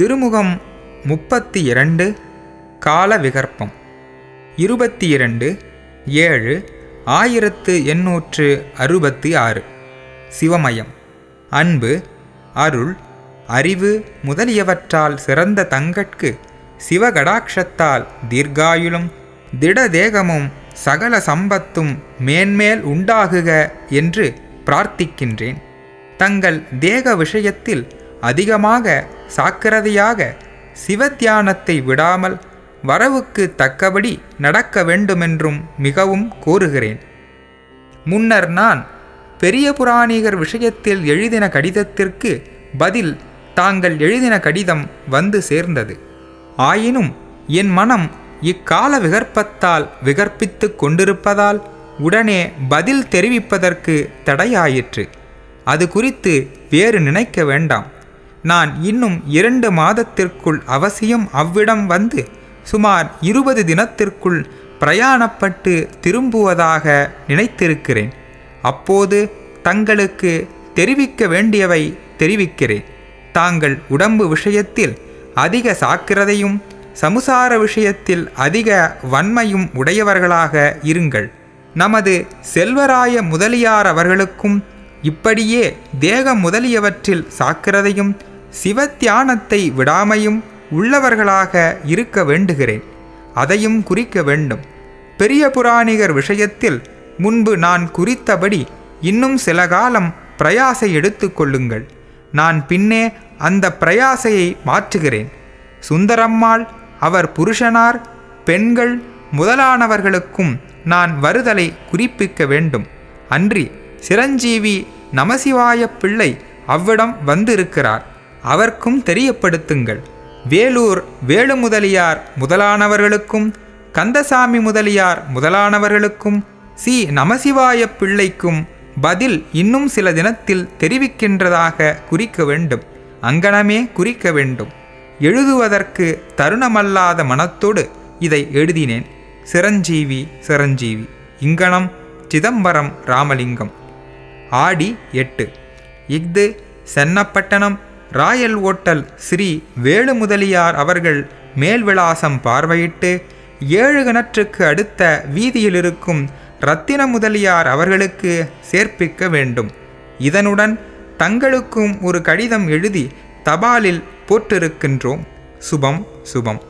திருமுகம் முப்பத்தி இரண்டு கால விகற்பம் இருபத்தி இரண்டு ஏழு ஆயிரத்து எண்ணூற்று அறுபத்தி ஆறு சிவமயம். அன்பு அருள் அறிவு முதலியவற்றால் சிறந்த தங்கட்கு சிவகடாட்சத்தால் தீர்காயுளும் திடதேகமும் சகல சம்பத்தும் மேன்மேல் உண்டாகுக என்று பிரார்த்திக்கின்றேன். தங்கள் தேக விஷயத்தில் அதிகமாக சாக்கிரதையாக சிவத்தியானத்தை விடாமல் வரவுக்கு தக்கபடி நடக்க வேண்டுமென்றும் மிகவும் கூறுகிறேன் முன்னர் நான் பெரிய புராணிகர் விஷயத்தில் எழுதின கடிதத்திற்கு பதில் தாங்கள் எழுதின கடிதம் வந்து சேர்ந்தது. ஆயினும் என் மனம் இக்கால விகற்பத்தால் விகற்பித்து கொண்டிருப்பதால் உடனே பதில் தெரிவிப்பதற்கு தடையாயிற்று. அது குறித்து வேறு நினைக்க வேண்டாம். நான் இன்னும் இரண்டு மாதத்திற்குள் அவசியம் அவ்விடம் வந்து சுமார் இருபது தினத்திற்குள் பிரயாணப்பட்டு திரும்புவதாக நினைத்திருக்கிறேன். அப்போது தங்களுக்கு தெரிவிக்க வேண்டியவை தெரிவிக்கிறேன். தாங்கள் உடம்பு விஷயத்தில் அதிக சாக்கிரதையும் சமுசார விஷயத்தில் அதிக வன்மையும் உடையவர்களாக இருங்கள். நமது செல்வராய முதலியார் அவர்களுக்கும் இப்படியே தேகம் முதலியவற்றில் சாக்கிரதையும் சிவத்தியானத்தை விடாமையும் உள்ளவர்களாக இருக்க வேண்டுகிறேன். அதையும் குறிக்க வேண்டும். பெரிய புராணிகர் விஷயத்தில் முன்பு நான் குறித்தபடி இன்னும் சில காலம் பிரயாசை எடுத்துக்கொள்ளுங்கள் நான் பின்னே அந்த பிரயாசையை மாற்றுகிறேன். சுந்தரம்மாள் அவர் புருஷனார் பெண்கள் முதலானவர்களுக்கும் நான் வருதலை குறிப்பிக்க வேண்டும். அன்றி சிரஞ்சீவி நமசிவாய பிள்ளை அவ்விடம் வந்திருக்கிறார். அவர்க்கும் தெரியப்படுத்துங்கள். வேலூர் வேலு முதலியார் முதலானவர்களுக்கும் கந்தசாமி முதலியார் முதலானவர்களுக்கும் சி. நமசிவாய பிள்ளைக்கும் பதில் இன்னும் சில தினத்தில் தெரிவிக்கின்றதாக குறிக்க வேண்டும். அங்கனமே குறிக்க வேண்டும். எழுதுவதற்கு தருணமல்லாத மனத்தோடு இதை எழுதினேன். சிரஞ்சீவி சிரஞ்சீவி. இங்கனம் சிதம்பரம் ராமலிங்கம். ஆடி எட்டு. இஃது சென்னப்பட்டணம் ராயல் ஓட்டல் ஸ்ரீ வேலு முதலியார் அவர்கள் மேல்விலாசம் பார்வையிட்டு ஏழு கிணற்றுக்கு அடுத்த வீதியில் இருக்கும் ரத்தின முதலியார் அவர்களுக்கு சேர்ப்பிக்க வேண்டும். இதனுடன் தங்களுக்கும் ஒரு கடிதம் எழுதி தபாலில் போட்டிருக்கின்றோம். சுபம் சுபம்.